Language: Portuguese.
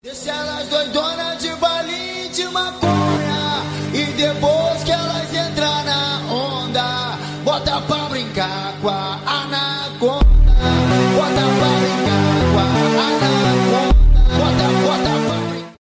Deixa elas doidonas de balinha de maconha. E depois que elas entrar na onda Bota pra brincar com a anaconda.